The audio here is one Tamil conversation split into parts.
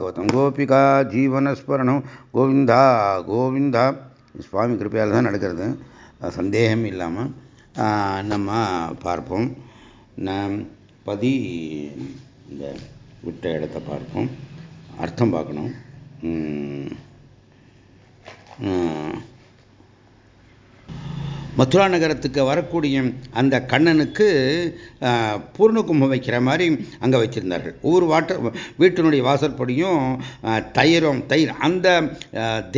கவதம் கோபிகா ஜீவனஸ்மரணம் கோவிந்தா கோவிந்தா சுவாமி கிருப்பையால் தான் நடக்கிறது. சந்தேகம் இல்லாமல் நம்ம பார்ப்போம். நம் பதி இந்த விட்ட இடத்த பார்ப்போம். அர்த்தம் பார்க்கணும். மதுரா நகரத்துக்கு வரக்கூடிய அந்த கண்ணனுக்கு பூர்ணகும்பம் வைக்கிற மாதிரி அங்கே வச்சிருந்தார்கள் ஒவ்வொரு வாட்டர் வீட்டினுடைய வாசற்படியும் தயிரும் தயிர் அந்த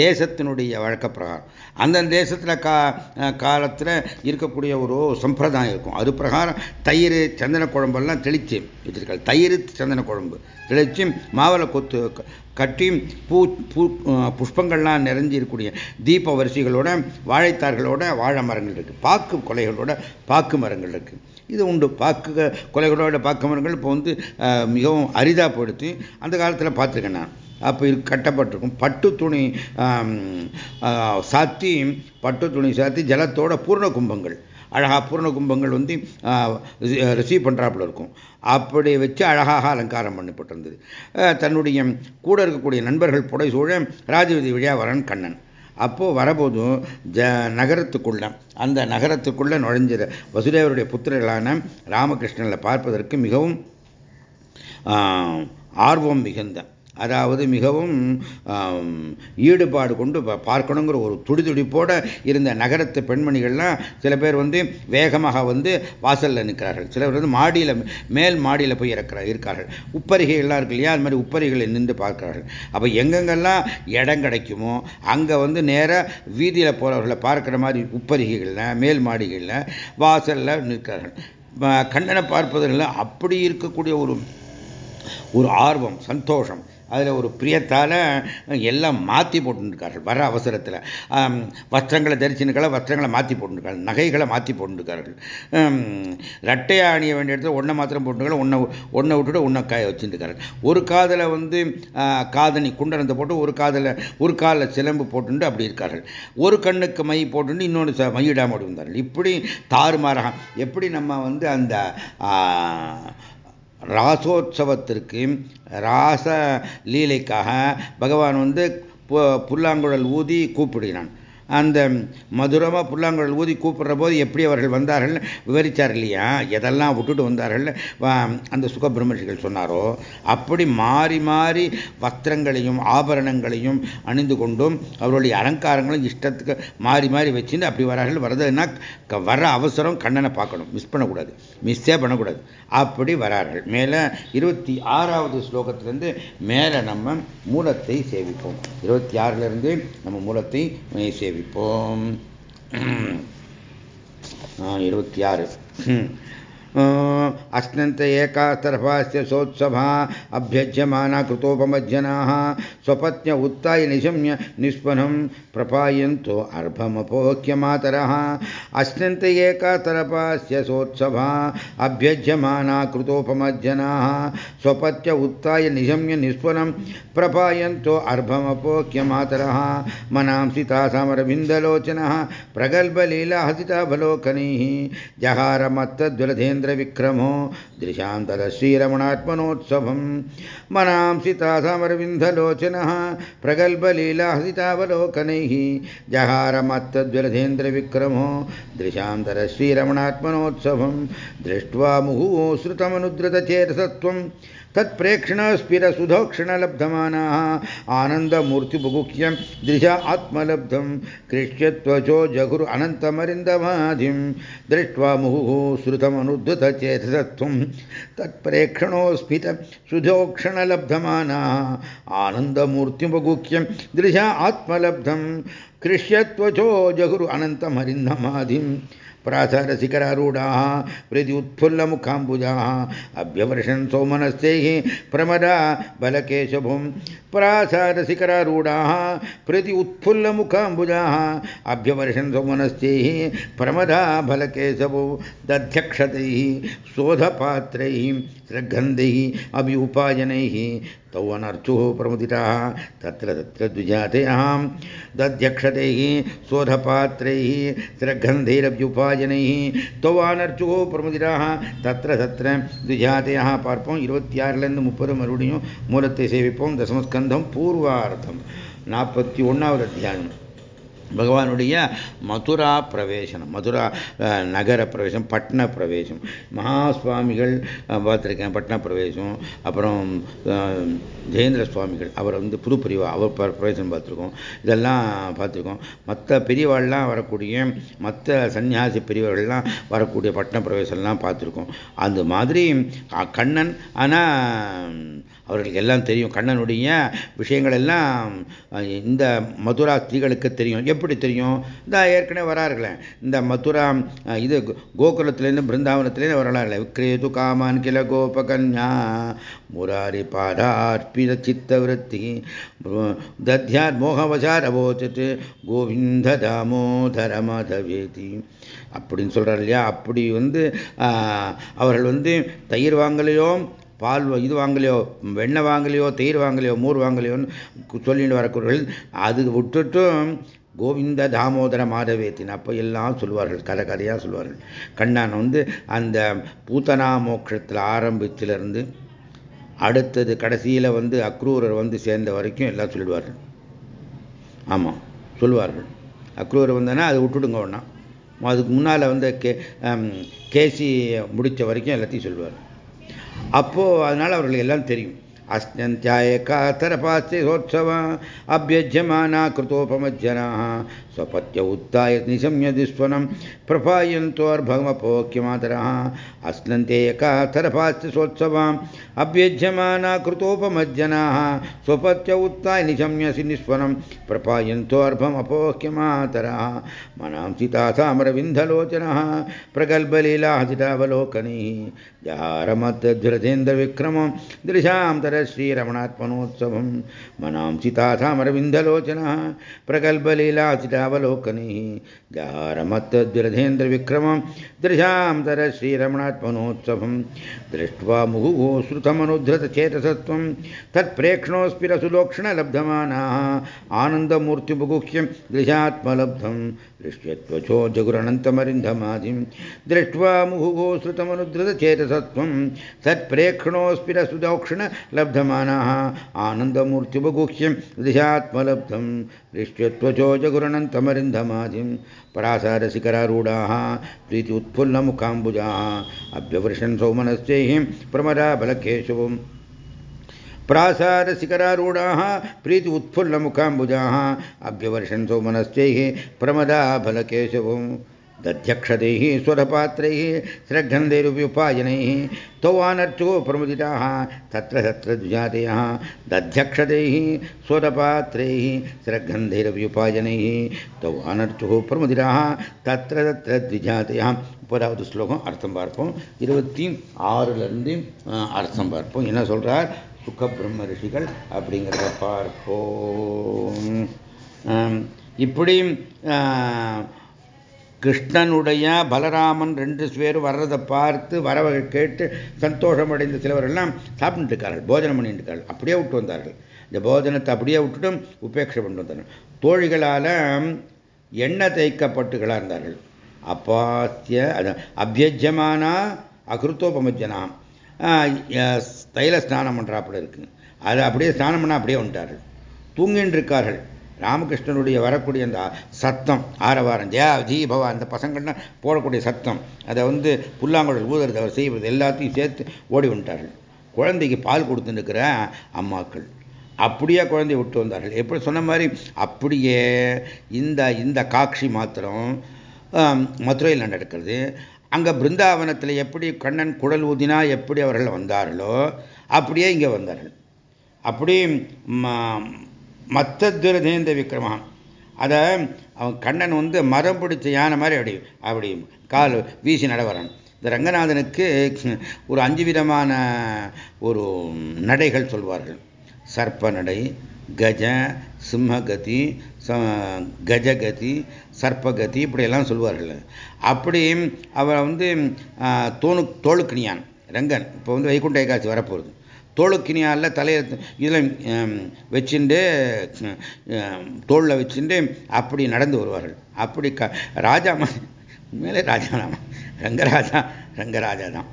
தேசத்தினுடைய வழக்க பிரகாரம். அந்த தேசத்தில் கா காலத்தில் இருக்கக்கூடிய ஒரு சம்பிரதாயம் இருக்கும். அது பிரகாரம் தயிர் சந்தன குழம்பெல்லாம் தெளித்து வச்சிருக்காங்க தயிர் சந்தன குழம்பு தெளித்து மாவளை கொத்து கட்டி பூ பூ புஷ்பங்கள்லாம் நிறைஞ்சி இருக்கக்கூடிய தீப வரிசைகளோட வாழைத்தார்களோட வாழை மரங்கள் இருக்குது பாக்கு கொலைகளோட பாக்கு மரங்கள் இருக்குது இது உண்டு. பாக்கு கொலைகளோட பாக்கு மரங்கள் இப்போ வந்து மிகவும் அரிதாக போடுத்து அந்த காலத்தில் பார்த்துருக்கேன் நான். அப்போ இது கட்டப்பட்டிருக்கும். பட்டு துணி சாத்தி பட்டு துணி சாத்தி ஜலத்தோட பூர்ண கும்பங்கள். அழகாக பூர்ண கும்பங்கள் வந்து ரிசீவ் பண்ணுறாப்புல இருக்கும். அப்படி வச்சு அழகாக அலங்காரம் பண்ணப்பட்டிருந்தது. தன்னுடைய கூட இருக்கக்கூடிய நண்பர்கள் புடை சூழ ராஜவதி வழியாக வரன் கண்ணன். அப்போது வரபோதும் ஜ நகரத்துக்குள்ள அந்த நகரத்துக்குள்ளே நுழைஞ்ச வசுதேவருடைய புத்திரர்களான ராமகிருஷ்ணனில் பார்ப்பதற்கு மிகவும் ஆர்வம் மிகுந்த அதாவது மிகவும் ஈடுபாடு கொண்டு பார்க்கணுங்கிற ஒரு துடிதுடிப்போடு இருந்த நகரத்து பெண்மணிகள்லாம் சில பேர் வந்து வேகமாக வந்து வாசலில் நிற்கிறார்கள். சிலர் வந்து மாடியில் மேல் மாடியில் போய் இறக்கிற இருக்கார்கள். உப்பரிகைகள்லாம் இருக்கு இல்லையா? அது மாதிரி உப்பரிகளை நின்று பார்க்கிறார்கள். அப்போ எங்கெங்கெல்லாம் இடம் கிடைக்குமோ அங்கே வந்து நேராக வீதியில் போகிறவர்களை பார்க்குற மாதிரி உப்பரிகைகளில் மேல் மாடிகளில் வாசலில் நிற்கிறார்கள். கண்ணனை பார்ப்பதில் அப்படி இருக்கக்கூடிய ஒரு ஒரு ஆர்வம் சந்தோஷம் அதில் ஒரு பிரியத்தால் எல்லாம் மாற்றி போட்டுருக்கார்கள். வர அவசரத்தில். வஸ்திரங்களை தரிசனங்களை வஸ்திரங்களை மாற்றி போட்டுருக்கார்கள். நகைகளை மாற்றி போட்டுருக்கார்கள். ரெட்டையை அணிய வேண்டிய இடத்துல ஒன்றை மாத்திரம் போட்டுருக்காங்க ஒன்றை ஒன்றை விட்டுட்டு ஒன்றை காய வச்சுருக்கார்கள். ஒரு காதில் வந்து காதணி குண்டனத்தை போட்டு ஒரு காதில் ஒரு காலில் சிலம்பு போட்டுட்டு அப்படி இருக்கார்கள். ஒரு கண்ணுக்கு மை போட்டு இன்னொன்று மையிடாமல் இருந்தார்கள் இப்படி தாறுமாறாக எப்படி நம்ம வந்து அந்த ராசோத்சவத்திற்கு ராச லீலைக்காக பகவான் வந்து புல்லாங்குழல் ஊதி கூப்பிடுகிறான். அந்த மதுரமாக புல்லாங்குழல் ஊதி கூப்பிடுற போது எப்படி அவர்கள் வந்தார்கள்? விவரித்தார் இல்லையா? எதெல்லாம் விட்டுட்டு வந்தார்கள்? அந்த சுகபிரமர்ஷிகள் சொன்னாரோ அப்படி மாறி மாறி வஸ்திரங்களையும் ஆபரணங்களையும் அணிந்து கொண்டும் அவருடைய அலங்காரங்களும் இஷ்டத்துக்கு மாறி மாறி வச்சுட்டு அப்படி வரார்கள். வரதுன்னா வர அவசரம் கண்ணனை பார்க்கணும். மிஸ் பண்ணக்கூடாது. மிஸ்ஸே பண்ணக்கூடாது. அப்படி வரார்கள். மேலே இருபத்தி ஆறாவது ஸ்லோகத்திலேருந்து மேலே நம்ம மூலத்தை சேவிப்போம். இருபத்தி ஆறிலிருந்து நம்ம மூலத்தை சேவிப்போம் இருபத்தி ஆறு. अश्नन्त एकास्तरफास्य सोत्सभा अभ्यज्यमाना कृतोपमज्जनाः, स्वपत्न्य उत्थाय निशम्य निष्पन्नं प्रपायन्तो अर्भमपोक्यमातरः अश्नन्त एकातरपास्य सोत्सभा अभ्यज्यमाना कृतोपमज्जनाः स्वपत्य उत्थाय निशम्य निष्पन्नं प्रपायन्तो अर्भमपोक्यमातरः मनांसि तासामरविन्दलोचनः प्रगल्भलीलाहसितावलोकनैः जहारमत्तद्वलधेन्द्र विक्रमो दृशां तदश्रीरमणात्मनोत्सवं मनांसि तासामरविन्धलोचनः प्रगल्भलीलाहसितावलोकनैः जहारमत्तद्वलधेन्द्रविक्रमो दृशां तरश्रीरमणात्मनोत्सवं दृष्ट्वा मुहुः श्रुतमनुद्रतचेतसत्वं तत्प्रेक्षणस्फिरसुधोक्षणलब्धमानाः। आनन्दमूर्तिबुभुक्ष्यं दृशा आत्मलब्धं। कृष्यत्वचो जगुरु अनन्तमरिन्दमाधिं। दृष्ट्वा मुहुः श्रुतमनुद्धतचेतसत्वं। तत्प्रेक्षणोस्फित सुधोक्षणलब्धमानाः आनन्दमूर्तिमुगुख्यं दृशा आत्मलब्धं। कृष्यत्वचो जगुरु अनन्तमरिन्दमाधिं। प्राचारशिखरारूढा प्रीति उत्फुल्ल मुखाबुजा अभ्यवर्षन सोमनस्ते प्रमदा बलकेशभुं प्राचारशिखरारूढा प्रीति उत्फुल्लमुखाम्बुजाः अभ्यवर्षन सोमनस्ते प्रमदा बलकेशभु दध्यक्षत, शोधपात्र सृगंध अभी उपाजन अनर्चुः प्रमुदिताः, तत्र तत्र दध्यक्षत अहं दध्यक्षतैः ஜனैः தொவானர்ச்சுகோ பிரமுதிராக தத்திர தத்திர திஜாத்தையாக பார்ப்போம். இருபத்தி ஆறுலேருந்து முப்பது மறுபடியும் மூலத்தை சேவிப்போம். தசமஸ்கந்தம் பூர்வார்த்தம். நாற்பத்தி ஒன்றாவது அத்தியாயம். பகவானுடைய மதுரா பிரவேசனம் மதுரா நகர பிரவேசம் பட்ன பிரவேசம். மகாஸ்வாமிகள் பார்த்துருக்கேன் பட்ன பிரவேசம். அப்புறம் ஜெயேந்திர சுவாமிகள் அவர் வந்து புது பிரிவா அவர் பிரவேசம் பார்த்துருக்கோம். இதெல்லாம் பார்த்துருக்கோம். மற்ற பெரியவாள்லாம் வரக்கூடிய மற்ற சன்னியாசி பெரியவர்கள்லாம் வரக்கூடிய பட்ன பிரவேசம்லாம் பார்த்துருக்கோம். அந்த மாதிரி கண்ணன் ஆனால் அவர்களுக்கு எல்லாம் தெரியும். கண்ணனுடைய விஷயங்கள் எல்லாம் இந்த மதுரா ஸ்திரீகளுக்கு தெரியும். எப்படி தெரியும்? இந்த ஏற்கனவே வரார்களே. இந்த மதுரா இது கோகுலத்திலேருந்து பிருந்தாவனத்திலேருந்து வரலாறு விக்ரேது காமான் கில கோபகன்யா முராரி பாதார்ப்பித சித்தவருத்தி தத்யாத் மோகவசார் அபோச்சிட்டு கோவிந்த தாமோதர மாதவேதி. அப்படின்னு சொல்கிறார் இல்லையா? அப்படி வந்து அவர்கள் வந்து தயிர் வாங்கலையோ பால் இது வாங்கலையோ வெண்ணெய் வாங்கலையோ தயிர் வாங்கலையோ மோர் வாங்கலையோன்னு சொல்லிட்டு வரக்கூடிய அது விட்டுட்டும் கோவிந்த தாமோதர மாதவேத்தின் அப்போ எல்லாம் சொல்லுவார்கள் கதை கதையாக சொல்லுவார்கள். கண்ணான் வந்து அந்த பூத்தனா மோட்சத்தில் ஆரம்பித்திலிருந்து அடுத்தது கடைசியில் வந்து அக்ரூரர் வந்து சேர்ந்த வரைக்கும் எல்லாம் சொல்லிடுவார்கள். ஆமாம் சொல்லுவார்கள். அக்ரூரர் வந்தோன்னா அதை விட்டுடுங்க ஒன்றா அதுக்கு முன்னால் வந்து கே கேசி முடித்த வரைக்கும் எல்லாத்தையும் சொல்லுவார் அப்போது அதனால் அவர்களுக்கு எல்லாம் தெரியும். अस्त्यन्त्यायकातरपास्योत्सव अभ्यज्यमाना कृतोपमज्जनाः स्वपत्य उत्थाय निशम्य दुष्वनं प्रपायन्तोर्भगमपोक्यमातरः अस्नन्ते एकातरपास्योत्सवाम् अभ्यज्यमाना कृतोपमज्जनाः स्वपत्य उत्थाय निशम्यसि निस्वनं प्रपायन्तोर्भमपोक्यमातरः मनांसि तासामरविन्धलोचनः प्रगल्भलीलाहसितावलोकनैः जहारमतध्वरतेन्द्रविक्रमं दृशां तरश्रीरमणात्मनोत्सवं मनांसि तासामरविन्दलोचनः प्रगल्भलीलासितावलोकनैः जहारमतद्विरधेन्द्रविक्रमं दृशां तरश्रीरमणात्मनोत्सवं दृष्ट्वा मुहुः श्रुतमनुद्धृतचेतसत्वं तत्प्रेक्षणोऽस्पि रसुलोक्षणलब्धमानाः आनन्दमूर्तिमुगुह्यं दृशात्मलब्धं दृश्यत्वचो जगुरनन्तमरिन्दमादिं दृष्ट्वा मुहुः श्रुतमनुद्धृतचेतसत्वं तत्प्रेक्षणोऽस्पि रसुदोक्षणलब्धमानाः लब्धमानाः। आनन्दमूर्त्युपगुह्यं दिशात्मलब्धं दृष्ट्यत्वचो जगुरणन्तमरिन्धमाधिं परासारशिखरारूढाः प्रीति उत्फुल्लमुखाम्बुजाः अभ्यवर्षन् सौमनश्चैः प्रमदाबलकेशवम्। प्रासारशिखरारूढाः प्रीति उत्फुल्लमुखाम्बुजाः अभ्यवर्षन् सौमनश्चैः प्रमदाफलकेशवम् दध्यक्षदैः स्वरपात्रैः श्रद्धन्दैरुपयुपायनैः तौ आनर्चुः प्रमुदिताः तत्र तत्र द्विजातयः दध्यक्षदैः स्वरपात्रैः श्रद्धन्धैरव्युपायनैः तौ आनर्चुः प्रमुदिताः तत्र तत्र द्विजातयः முப்பதாவது ஸ்லோகம் அர்த்தம் பார்ப்போம் இருபத்தி ஆறுலேருந்து அர்த்தம் பார்ப்போம் என்ன சொல்கிறார் சுக பிரம்ம ரிஷிகள் அப்படிங்கிறத பார்ப்போம் இப்படி கிருஷ்ணனுடைய பலராமன் ரெண்டு பேர் வர்றதை பார்த்து வரவை கேட்டு சந்தோஷமடைந்த சிலவரெல்லாம் சாப்பிட்டு இருக்கார்கள் போஜனம் பண்ணிட்டு இருக்கார்கள் அப்படியே விட்டு வந்தார்கள். இந்த போஜனத்தை அப்படியே விட்டுட்டும் உபேட்சை பண்ணிட்டு வந்தார்கள். தோழிகளால் எண்ணெய் தேய்க்கப்பட்டுகளாக இருந்தார்கள். அப்பாத்திய அபியஜமானா அகிருத்தோபமஜனாம் தைல ஸ்நானம் பண்ணுறாப்புல இருக்குங்க அதை அப்படியே ஸ்நானம் பண்ணால் அப்படியே வந்துட்டார்கள். தூங்கின்னு இருக்கார்கள் ராமகிருஷ்ணனுடைய வரக்கூடிய அந்த சத்தம் ஆரவாரம் ஜெயா ஜீபவா அந்த பசங்கள்னா போடக்கூடிய சத்தம். அதை வந்து புல்லாங்குழல் ஊதுறது அவர் செய்வது எல்லாத்தையும் சேர்த்து ஓடி வந்துட்டார்கள். குழந்தைக்கு பால் கொடுத்துருக்கிற அம்மாக்கள். அப்படியே குழந்தைய விட்டு வந்தார்கள். எப்படி சொன்ன மாதிரி அப்படியே இந்த இந்த காட்சி மாத்திரம் மதுரையில் நடக்கிறது. அங்கே பிருந்தாவனத்தில் எப்படி கண்ணன் குடல் ஊதினா எப்படி அவர்கள் வந்தார்களோ அப்படியே இங்கே வந்தார்கள். அப்படி மத்ததுர துரதேந்த விக்ரமான். அதை அவன் கண்ணன் வந்து மரம் பிடிச்ச யானை மாதிரி அப்படி அப்படி கால் வீசி நடவரன். இந்த ரங்கநாதனுக்கு ஒரு அஞ்சு விதமான ஒரு நடைகள் சொல்வார்கள். சர்ப்ப நடை கஜ சிம்மகதி கஜகதி சர்ப்பகதி இப்படியெல்லாம் சொல்வார்கள். அப்படி அவரை வந்து தோணு தோளுக்கணியான் ரங்கன். இப்போ வந்து வைகுண்ட ஏகாட்சி வரப்போகுது. தோளுக்கினியால் தலையை இதில் வச்சுட்டு தோளில் வச்சுட்டு அப்படி நடந்து வருவார்கள். அப்படி க ராஜா உண்மையிலே ராஜா தான் ரங்கராஜா ரங்கராஜா தான்.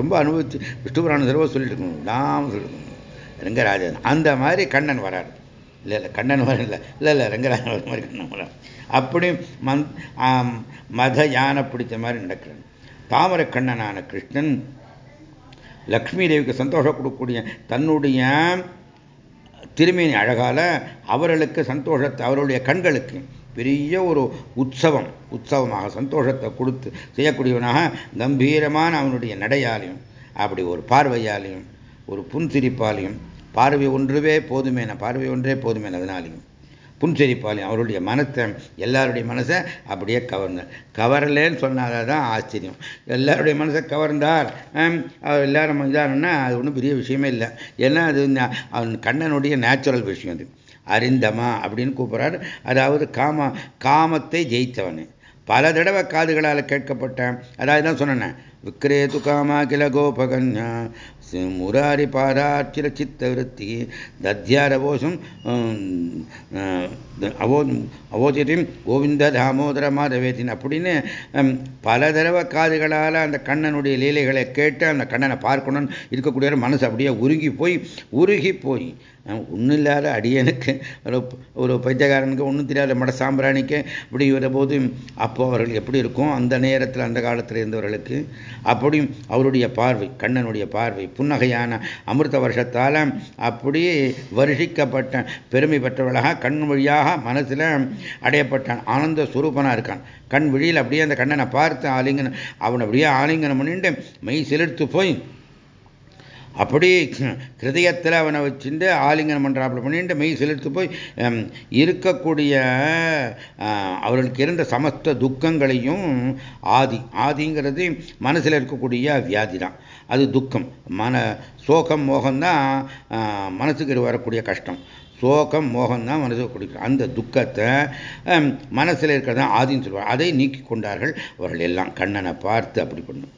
ரொம்ப அனுபவிச்சு விஷ்ணுபுராணம் தடவை சொல்லிட்டு இருக்கணும் தான் ரங்கராஜா தான். அந்த மாதிரி கண்ணன் வராரு. இல்லை இல்லை கண்ணன் வர இல்லை இல்லை இல்லை ரங்கராஜன் வர மாதிரி கண்ணன் வரார். அப்படி மந் மத யானை பிடிச்ச மாதிரி நடக்கிறான். தாமரை கண்ணனான கிருஷ்ணன் லக்ஷ்மி தேவிக்கு சந்தோஷம் கொடுக்கக்கூடிய தன்னுடைய திருமேனி அழகால் அவர்களுக்கு சந்தோஷத்தை அவருடைய கண்களுக்கு பெரிய ஒரு உற்சவம் உற்சவமாக சந்தோஷத்தை கொடுத்து செய்யக்கூடியவனாக கம்பீரமான அவனுடைய நடையாலையும் அப்படி ஒரு பார்வையாலையும் ஒரு புன்சிரிப்பாலையும் பார்வை ஒன்றுவே போதுமேன பார்வை ஒன்றே போதுமேன அதனாலையும். புன்சிரிப்பாலையும் அவருடைய மனத்தை எல்லாருடைய மனசை அப்படியே கவர்ந்தார் கவரலேன்னு சொன்னால் தான் ஆச்சரியம். எல்லாருடைய மனசை கவர்ந்தார். அவர் எல்லாரும் இதாருன்னா அது ஒன்றும் பெரிய விஷயமே இல்லை. ஏன்னா அது அவன் கண்ணனுடைய நேச்சுரல் விஷயம் அது. அறிந்தமா அப்படின்னு கூப்பிட்றாரு. அதாவது காம காமத்தை ஜெயித்தவன். பல தடவை காதுகளால் கேட்கப்பட்டேன் அதாவது தான் சொன்னேன் விக்ரேது காமா கில கோபகன்யா முராரி பாராச்சிர சித்த விருத்தி தத்யாரவோசம் அவோ அவோஜியும் கோவிந்த தாமோதர மாதவேதின் அப்படின்னு பல தடவை காதுகளால் அந்த கண்ணனுடைய லீலைகளை கேட்டு அந்த கண்ணனை பார்க்கணும்னு இருக்கக்கூடிய மனசு அப்படியே உருகி போய் உருகி போய் ஒன்றும் இல்லாத அடியனுக்கு ஒரு ஒரு பைத்தியக்காரனுக்கு ஒன்றும் தெரியாத மட சாம்பிராணிக்கு இப்படி வரும்போது அப்போ அவர்கள் எப்படி இருக்கும்? அந்த நேரத்தில் அந்த காலத்தில் இருந்தவர்களுக்கு அப்படியும் அவருடைய பார்வை கண்ணனுடைய பார்வை புன்னகையான அமிர்த வருஷத்தால் அப்படி வருஷிக்கப்பட்ட பெருமை பெற்றவர்களாக கண் வழியாக மனசில் அடையப்பட்டான். ஆனந்த சுரூபனாக இருக்கான். கண் விழியில் அப்படியே அந்த கண்ணனை பார்த்து ஆலிங்கனம் அவனை அப்படியே ஆலிங்கனம் பண்ணிட்டு மெய் செலுத்து போய் அப்படி ஹிருதயத்தில் அவனை வச்சுட்டு ஆலிங்கனம் பண்ணுறாப்புல பண்ணிட்டு மெய் செலுத்து போய் இருக்கக்கூடிய அவர்களுக்கு இருந்த சமஸ்த துக்கங்களையும் ஆதி ஆதிங்கிறது மனசில் இருக்கக்கூடிய வியாதி தான் அது துக்கம். மன சோகம் மோகம்தான் மனசுக்கு வரக்கூடிய கஷ்டம். சோகம் மோகம் தான் மனசுக்கு கொடுக்கும் அந்த துக்கத்தை மனசில் இருக்கிறதான் ஆதின்னு சொல்லுவாங்க. அதை நீக்கி கொண்டார்கள் அவர்கள் எல்லாம். கண்ணனை பார்த்து அப்படி பண்ணும்.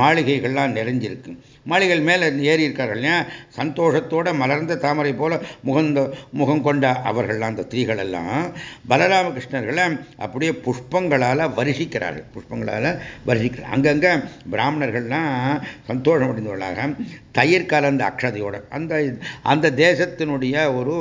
மாளிகைகள்லாம் நிறைஞ்சிருக்கு. மாளிகைகள் மேலே ஏறி இருக்கார்கள் இல்லையா? சந்தோஷத்தோட மலர்ந்த தாமரை போல முகந்த முகம் கொண்ட அவர்கள்லாம் அந்த ஸ்திரீகள் எல்லாம் பலராமகிருஷ்ணர்களை அப்படியே புஷ்பங்களால் வருஷிக்கிறார்கள் புஷ்பங்களால் வருஷிக்கிறார் அங்கங்கே பிராமணர்கள்லாம் சந்தோஷம் அடைந்தவர்களாக தயிர் கலந்த அக்ஷதையோட அந்த அந்த தேசத்தினுடைய ஒரு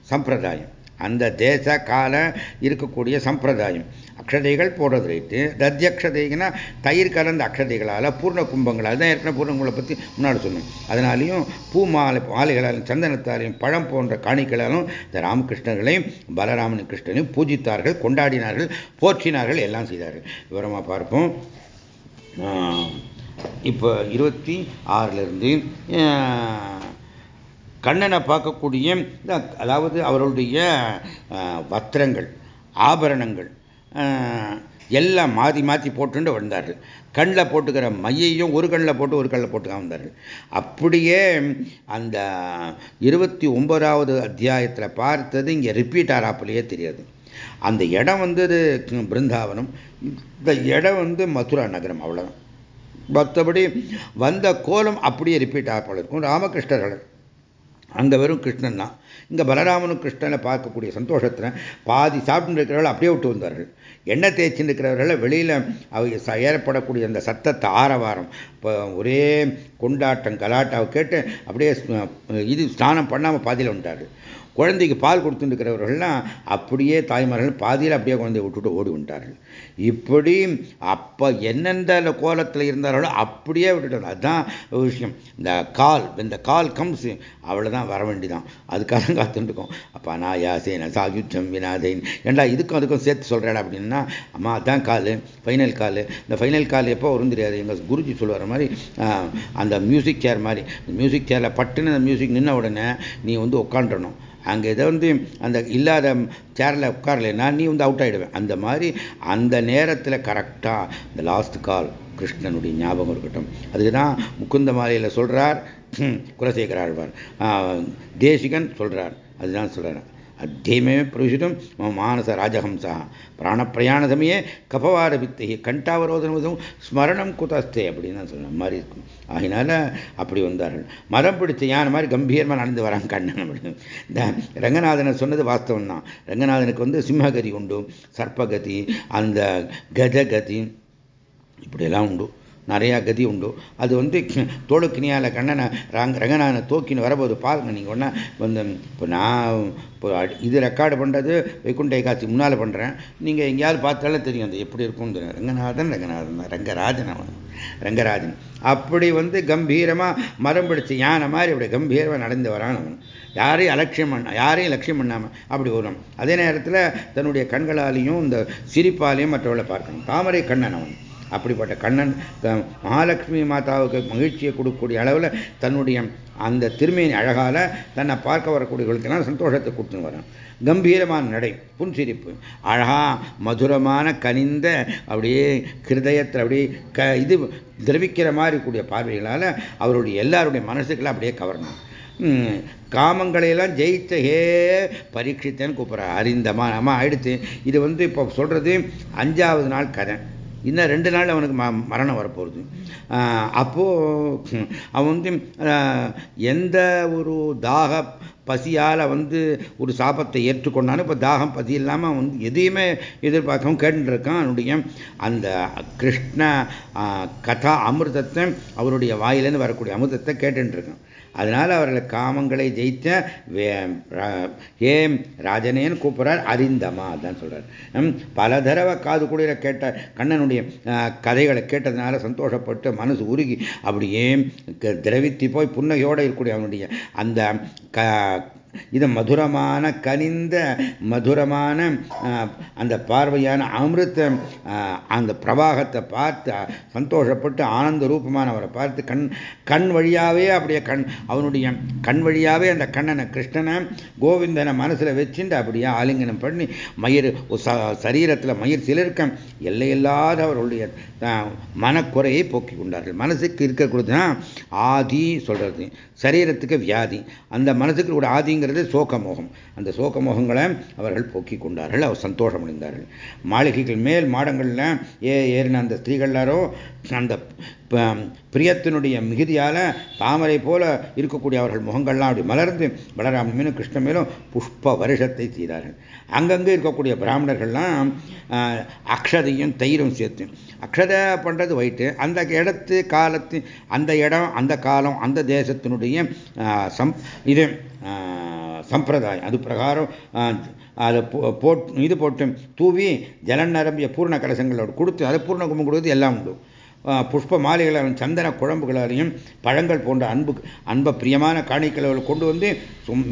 சம்பிரதாயம். அந்த தேச கால இருக்கக்கூடிய சம்பிரதாயம். அக்ஷதைகள் போடுறது ரைட்டு தத்தியக்ஷதைகள்னா தயிர் கலந்த அக்ஷதைகளால் பூர்ண கும்பங்களால். தான் ஏற்கனவே பூர்ணங்களை பற்றி முன்னாடி சொன்னேன். அதனாலையும் பூ மாலை மாலைகளாலும் சந்தனத்தாலையும் பழம் போன்ற காணிக்களாலும் இந்த ராமகிருஷ்ணர்களையும் பலராமன் கிருஷ்ணனையும் பூஜித்தார்கள் கொண்டாடினார்கள் போற்றினார்கள் எல்லாம் செய்தார்கள். விவரமாக பார்ப்போம். இப்போ இருபத்தி ஆறிலிருந்து கண்ணனை பார்க்கக்கூடிய அதாவது அவர்களுடைய வஸ்திரங்கள் ஆபரணங்கள் எல்லாம் மாற்றி மாற்றி போட்டுண்டு வந்தார்கள். கண்ணில் போட்டுக்கிற மையையும் ஒரு கண்ணில் போட்டு ஒரு கண்ணில் போட்டுக்காம வந்தார்கள். அப்படியே அந்த இருபத்தி ஒன்பதாவது அத்தியாயத்தில் பார்த்தது இங்கே ரிப்பீட் ஆறாப்புலையே தெரியாது. அந்த இடம் வந்து பிருந்தாவனம். இந்த இடம் வந்து மதுரா நகரம் அவ்வளோதான் மற்றபடி வந்த கோலம் அப்படியே ரிப்பீட் ஆகப்போல இருக்கும். ராமகிருஷ்ணர்கள். அங்கே வெறும் கிருஷ்ணன் தான் இங்கே பலராமனும் கிருஷ்ணனை பார்க்கக்கூடிய சந்தோஷத்தில் பாதி சாப்பிட்டு இருக்கிறவர்கள் அப்படியே விட்டு வந்தார்கள். எண்ணெய் தேய்ச்சின்னு இருக்கிறவர்களை வெளியில் அவங்க ஏற்படக்கூடிய அந்த சத்தத்தை ஆரவாரம். இப்போ ஒரே கொண்டாட்டம் கலாட்டாவை கேட்டு அப்படியே இது ஸ்நானம் பண்ணாமல் பாதியில் உண்டாரு குழந்தைக்கு பால் கொடுத்துருக்கிறவர்கள்லாம் அப்படியே தாய்மார்கள் பாதியில் அப்படியே குழந்தைய விட்டுட்டு ஓடி விட்டார்கள் இப்படி அப்போ என்னெந்த கோலத்தில் இருந்தார்களோ அப்படியே விட்டுட்டு அதுதான் விஷயம். இந்த கால் இந்த கால் கம்ஸ் அவ்வளோதான் வர வேண்டிதான் அதுக்காக காத்துருக்கோம் அப்போ நான் யாசேன சாயுத்தம் வினாதேன். ஏண்டா இதுக்கும் அதுக்கும் சேர்த்து சொல்கிறேன் அப்படின்னா அம்மா அதான் கால் ஃபைனல் கால். இந்த ஃபைனல் கால் எப்போ வரும் தெரியாது. எங்கள் குருஜி சொல்லுவார் மாதிரி அந்த மியூசிக் சேர் மாதிரி. மியூசிக் சேரில் பட்டுன்னு அந்த மியூசிக் நின்ன உடனே நீ வந்து உட்காந்துடணும் அங்கே இதை வந்து அந்த இல்லாத சேரில் உட்காரலைன்னா நீ வந்து அவுட் ஆகிடுவேன் அந்த மாதிரி அந்த நேரத்தில் கரெக்டாக இந்த லாஸ்ட் கால் கிருஷ்ணனுடைய ஞாபகம் இருக்கட்டும். அதுக்கு தான் முக்குந்த மாலையில் சொல்கிறார் குலசேகர் ஆழ்வார். தேசிகன் சொல்கிறார் அதுதான் சொல்கிறேன் அத்தியமே பிரவிசிட்டும் மம மானச ராஜஹம்சா. பிராணப்பிரயாண கபவார வித்தை கண்டாவரோதனம் ஸ்மரணம் குதஸ்தே அப்படின்னு தான் சொன்ன மாதிரி இருக்கும். ஆகினால அப்படி வந்தார்கள். மரம் பிடிச்ச யானை மாதிரி கம்பீரமாக நடந்து வராங்க கண்ணன் அப்படின்னு. இந்த ரங்கநாதனை சொன்னது வாஸ்தவம் தான். ரங்கநாதனுக்கு வந்து சிம்மகதி உண்டு சர்ப்பகதி அந்த கஜகதி இப்படியெல்லாம் உண்டு. நிறையா கதி உண்டு. அது வந்து தோளுக்கினியால் கண்ணனை ராங் ரங்கநாதனை தோக்கின்னு வரபோது பாருங்க நீங்கள் ஒன்றா வந்து இப்போ நான் இப்போ இது ரெக்கார்டு பண்ணுறது வைகுண்ட ஏகாட்சி முன்னால் பண்ணுறேன் நீங்கள் எங்கேயாவது பார்த்தாலே தெரியும் அது எப்படி இருக்கும்னு ரங்கநாதன் ரங்கநாதன் தான் ரங்கராஜன் அவன். ரங்கராஜன். அப்படி வந்து கம்பீரமாக மரம் பிடிச்சி யானை மாதிரி அப்படி கம்பீரமாக நடந்து வரான் அவன். யாரையும் அலட்சியம் பண்ண யாரையும் லட்சியம் பண்ணாமல் அப்படி வரும் அதே நேரத்தில் தன்னுடைய கண்களாலையும் இந்த சிரிப்பாலையும் மற்றவர்களை பார்க்கணும். தாமரை கண்ணன் அவன். அப்படிப்பட்ட கண்ணன் மகாலட்சுமி மாதாவுக்கு மகிழ்ச்சியை கொடுக்கக்கூடிய அளவில் தன்னுடைய அந்த திருமையின் அழகால் தன்னை பார்க்க வரக்கூடியவர்களுக்கெல்லாம் சந்தோஷத்தை கொடுத்துன்னு வரான். கம்பீரமான நடை புன்சிரிப்பு. அழகா மதுரமான கனிந்த அப்படியே கிருதயத்தில் அப்படியே க இது திரவிக்கிற மாதிரி கூடிய பார்வைகளால் அவருடைய எல்லாருடைய மனசுக்கெல்லாம் அப்படியே கவரணும் காமங்களையெல்லாம் ஜெயித்த ஹே பரீட்சித்தேன்னு கூப்பிட்ற அறிந்தமா அம்மா ஆயிடுத்து இது வந்து இப்போ சொல்கிறது அஞ்சாவது நாள் கதை. இன்னும் ரெண்டு நாள் அவனுக்கு ம மரணம் வரப்போகுது. அப்போது அவன் வந்து எந்த ஒரு தாக பசியால் வந்து ஒரு சாபத்தை ஏற்றுக்கொண்டாலும் இப்போ தாகம் பசி இல்லாமல் அவன் வந்து எதையுமே எதிர்பார்க்கவும் கேட்டுருக்கான் அவனுடைய அந்த கிருஷ்ண கதா அமிர்தத்தை அவருடைய வாயிலேருந்து வரக்கூடிய அமிர்தத்தை கேட்டுருக்கான் அதனால் அவர்கள் காமங்களை ஜெயித்த ஏம் ராஜனேன்னு கூப்பிட்றார் அறிந்தமா அதான் சொல்கிறார் பல தடவை காது குளிர கேட்ட கண்ணனுடைய கதைகளை கேட்டதுனால சந்தோஷப்பட்டு மனசு உருகி அப்படியே திரவித்தி போய் புன்னகையோடு இருக்கக்கூடிய அவனுடைய அந்த க இது மதுரமான கனிந்த மதுரமான அந்த பார்வையான அமிர்த அந்த பிரவாகத்தை பார்த்து சந்தோஷப்பட்டு ஆனந்த ரூபமான அவரை பார்த்து கண் கண் வழியாவே அப்படியே கண் அவனுடைய கண் வழியாவே அந்த கண்ணனை கிருஷ்ணனை கோவிந்தனை மனசில் வச்சுட்டு அப்படியே ஆலிங்கனம் பண்ணி மயிர் சரீரத்தில் மயிர் சிலிருக்கம் எல்லையில்லாத அவர்களுடைய மனக்குறையை போக்கி கொண்டார்கள். மனசுக்கு இருக்கக்கூடியதுனா ஆதி சொல்றது சரீரத்துக்கு வியாதி. அந்த மனசுக்கு கூட ஆதிங்கிறது சோகமோகம். அந்த சோகமோகங்களை அவர்கள் போக்கி கொண்டார்கள் அவர் சந்தோஷம் அடைந்தார்கள் மாளிகைகள் மேல் மாடங்களில் ஏ ஏறின அந்த ஸ்திரீகள்லாரோ அந்த பிரியத்தினுடைய மிகுதியால் தாமரை போல இருக்கக்கூடிய அவர்கள் முகங்கள்லாம் அப்படி மலர்ந்து பலராமன் மீனும் கிருஷ்ண மேலும் புஷ்ப வருஷத்தை செய்தார்கள். அங்கங்கே இருக்கக்கூடிய பிராமணர்கள்லாம் அக்ஷதையும் தயிரும் சேர்த்து அக்ஷதை பண்ணுறது வைட்டு அந்த இடத்து காலத்து அந்த இடம் அந்த காலம் அந்த தேசத்தினுடைய சம் இது சம்பிரதாயம். அது பிரகாரம் அதை போட் இது போட்டு தூவி ஜலன் நிரம்பிய பூர்ண கலசங்களோடு கொடுத்து அதை பூர்ண கும்பம் கொடுத்து எல்லாம் உண்டு. புஷ்ப மாலைகளாலும் சந்தன குழம்புகளாலையும் பழங்கள் போன்ற அன்பு அன்ப பிரியமான காணிக்களை கொண்டு வந்து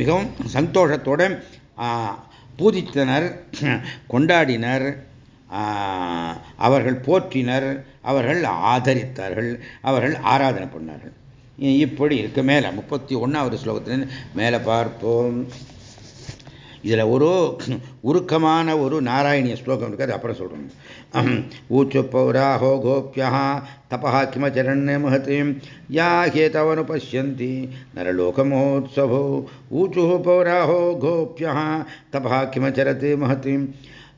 மிகவும் சந்தோஷத்தோட பூதித்தனர் கொண்டாடினர் அவர்கள் போற்றினர் அவர்கள் ஆதரித்தார்கள் அவர்கள் ஆராதனை பண்ணார்கள். இப்படி இருக்க மேலே முப்பத்தி ஒன்றாவது ஸ்லோகத்தில் மேலே பார்ப்போம். இதில் ஒரு உருக்கமான ஒரு நாராயணிய ஸ்லோகம் இருக்குது அப்புறம் சொல்கிறோம் ஊச்சு பௌராஹோ கோப்பியா தபா கிமச்சரண்ய மகதிம் யா ஹேதவனு பசியந்தி நரலோகமோத்சவோ ஊச்சு பௌராஹோ கோப்பியா தபா கிமச்சரத் மகதிம்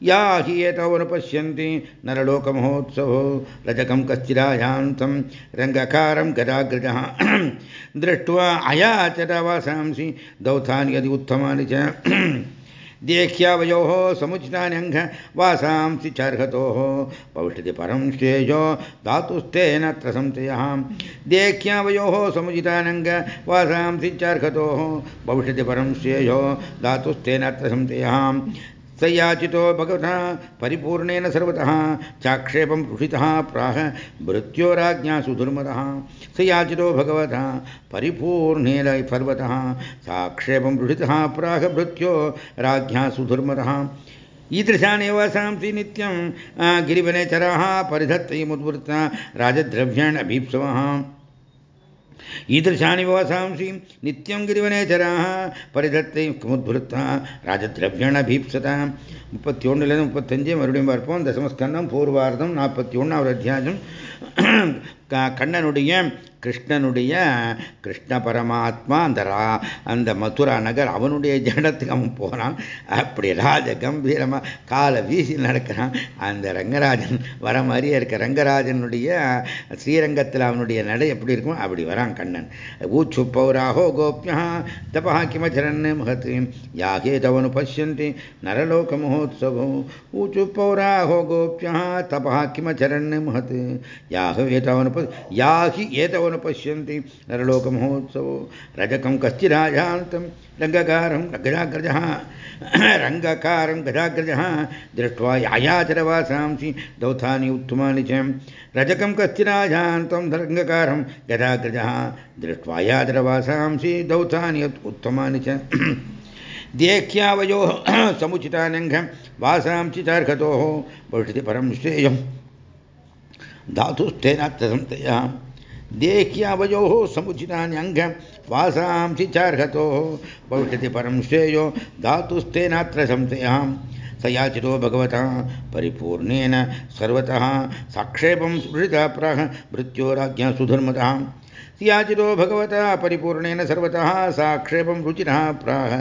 या हि एतवनुपश्यन्ति नरलोकमहोत्सवो रजकं कश्चिरायान्तं रङ्गकारं गदाग्रजः दृष्ट्वा अयाचरवासांसि दौतानि यदि उत्तमानि च देख्यावयोः समुचितान्यङ्घ वासांसि चार्हतोः। भविष्यति परं श्रेयो धातुस्तेनत्र संशयः देख्यावयोः समुचितानङ्ग वासांसि चार्हतोः। भविष्यति परं श्रेयो धातुस्तेनत्र संशयः स याचितो भगवतः, परिपूर्णेन सर्वतः, चाक्षेपं पृषितः प्राह भृत्योराज्ञा सुधुर्मदः स याचितो भगवतः, परिपूर्णेन सर्वतः साक्षेपं पृषितः प्राह भृत्यो राज्ञा सुधुर्मदः ईदृशानेव सांसि नित्यं गिरिवने चराः, परिधत्तयमुद्वृत्ता अभीप्सवः। ईदृशानि वसांसि नित्यं गिरिवनेचराः परिधत्ते मुद्भृத்தா ராஜதிரவியணபீப்சதா முப்பத்தி ஒன்றுலேருந்து முப்பத்தஞ்சு மறுபடியும் பார்ப்போம். தசமஸ்கந்தம் பூர்வார்த்தம் நாற்பத்தி ஒன்றாவது அத்தியாயம். கண்ணனுடைய கிருஷ்ணனுடைய கிருஷ்ண பரமாத்மா அந்த ரா அந்த மதுரா நகர் அவனுடைய ஜடத்துக்கு அவன் போனான் அப்படி ராஜ கம்பீரமாக காலை வீசி நடக்கிறான். அந்த ரங்கராஜன் வர மாதிரியே இருக்க. ரங்கராஜனுடைய ஸ்ரீரங்கத்தில் அவனுடைய நடை எப்படி இருக்கும் அப்படி வரான் கண்ணன். ஊச்சு பௌராஹோ கோபியா தபா கிமச்சரன் மகத் யாகே தவனு பசியந்தி நரலோக மகோத்சவோ. ஊச்சு பௌராஹோ கோபியா தபா கிமச்சரன் மகத் யாக தவனு யாகி ஏதவனு न पश्यन्ति नरलोकमहोत्सवो रजकं कश्चिराजान्तं, रङ्गकारं गजाग्रजः रङ्गकारं गजाग्रजः दृष्ट्वा यायाचरवासांसि दौथानि उत्तमानि च। रजकं कश्चिराजान्तं, रङ्गकारं गजाग्रजः दृष्ट्वा याचरवासांसि दौथानि उत्तमानि च। देह्यावयोः समुचितान्यङ्घं वासांसि चार्हतोः वृषति परं श्रेयं धातुस्थेनात्तसन्तया देह्यावयोः समुचितानि अङ्गं वासांसि चार्हतो। भविष्यति परं श्रेयो धातुस्तेनात्र संशयः स याचितो भगवता परिपूर्णेन सर्वतः। साक्षेपं स्मृता प्राह, मृत्योराज्ञा सुधर्मतः। याचितो भगवता परिपूर्णेन सर्वतः साक्षेपं रुचिरः प्राह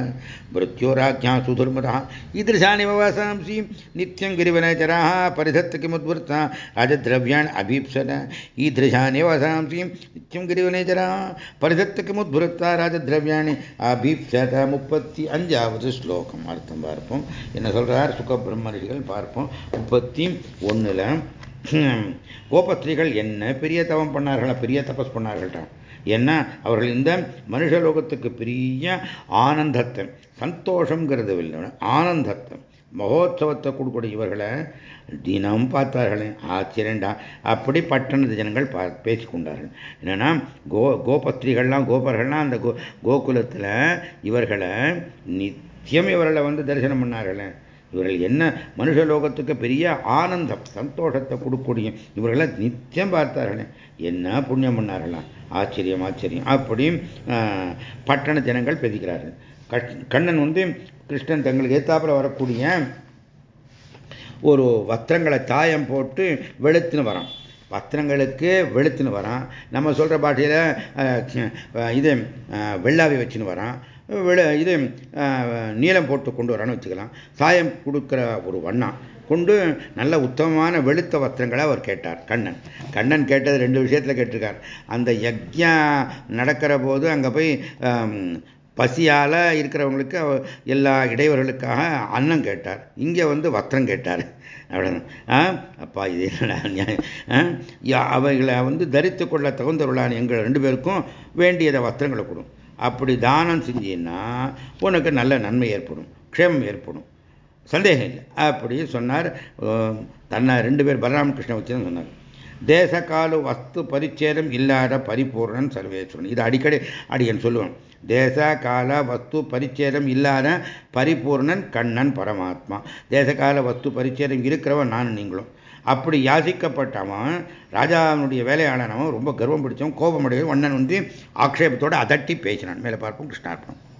मृत्योराज्ञा सुधर्मतः ईदृशानि वासांसि नित्यं गिरिवनचराः परिधत्त किमुद्वृत्ता राजद्रव्याणि अभीप्सत ईदृशानि वासांसि நித்தியம் கிரிவனேஜரா பரிதத்து கிமுத்புரத்தா ராஜதிரவியாணி அபீப்சத முப்பத்தி அஞ்சாவது ஸ்லோகம் அர்த்தம் பார்ப்போம் என்ன சொல்றார் சுக பிரம்மரிகள் பார்ப்போம் முப்பத்தி ஒன்றில் கோபஸ்திரீகள் என்ன பெரிய தவம் பண்ணார்களா? பெரிய தபஸ் பண்ணார்கள்டா. ஏன்னா அவர்கள் இந்த மனுஷ லோகத்துக்கு பெரிய ஆனந்தத்தை சந்தோஷங்கிறது இல்லை. ஆனந்தத்தை மகோத்சவத்தை கொடுக்கூடிய இவர்களை தினம் பார்த்தார்களே. ஆச்சரியண்டா அப்படி பட்டணத்து ஜனங்கள் பா பேசிக்கொண்டார்கள். என்னன்னா கோ கோபஸ்திரிகள்லாம் கோபர்கள்லாம் அந்த கோ கோகுலத்தில் இவர்களை நித்தியம் இவர்களை வந்து தரிசனம் பண்ணார்களே. இவர்கள் என்ன? மனுஷ லோகத்துக்கு பெரிய ஆனந்தம் சந்தோஷத்தை கொடுக்கக்கூடிய இவர்களை நித்தியம் பார்த்தார்களே. என்ன புண்ணியம் பண்ணார்களாம் ஆச்சரியம் ஆச்சரியம். அப்படி பட்டண ஜனங்கள் பெதிக்கிறார்கள் கண்ணன் வந்து கிருஷ்ணன் தங்களுக்கு ஏத்தாப்புல வரக்கூடிய ஒரு வஸ்திரங்களை தாயம் போட்டு வெளுத்துன்னு வரான். வஸ்திரங்களுக்கு வெளுத்துன்னு வரான். நம்ம சொல்கிற பாட்டியில் இது வெள்ளாவி வச்சுன்னு வரான். இது நீளம் போட்டு கொண்டு வரான்னு வச்சுக்கலாம். சாயம் கொடுக்குற ஒரு வண்ணம் கொண்டு நல்ல உத்தமமான வெளுத்த வஸ்திரங்களை அவர் கேட்டார் கண்ணன். கண்ணன் கேட்டது ரெண்டு விஷயத்தில் கேட்டிருக்கார். அந்த யக்ஞா நடக்கிற போது அங்கே போய் பசியால் இருக்கிறவங்களுக்கு எல்லா இடைவர்களுக்காக அன்னம் கேட்டார். இங்கே வந்து வஸ்திரம் கேட்டார். அவ்வளோதான் அப்பா இது என்னடா அவைகளை வந்து தரித்து கொள்ள தகுந்தவர்களான எங்கள் ரெண்டு பேருக்கும் வேண்டியதை வஸ்திரங்களை கொடுக்கும் அப்படி தானம் செஞ்சீன்னா உனக்கு நல்ல நன்மை ஏற்படும் க்ஷேமம் ஏற்படும். சந்தேகம் இல்லை. அப்படி சொன்னார் தன்னை ரெண்டு பேர் பலராமகிருஷ்ணன் வச்சு தான் சொன்னார். தேசகால வஸ்து பரிச்சேதம் இல்லாத பரிபூர்ணன் சர்வேஸ்வரன். இது அடிக்கடி அடிக்கன் சொல்லுவேன். தேச கால வஸ்து பரிச்சேதம் இல்லாத பரிபூர்ணன் கண்ணன் பரமாத்மா. தேசகால வஸ்து பரிச்சேதம் இருக்கிறவன் நான் நீங்களும். அப்படி யாசிக்கப்பட்டவன் ராஜாவினுடைய வேலையாளனவன் ரொம்ப கர்வம் பிடிச்சவன் கோபமுடைய வண்ணன் வந்து ஆக்ஷேபத்தோடு அதட்டி பேசினான். மேலே பார்ப்போம் கிருஷ்ணார்ப்பணம்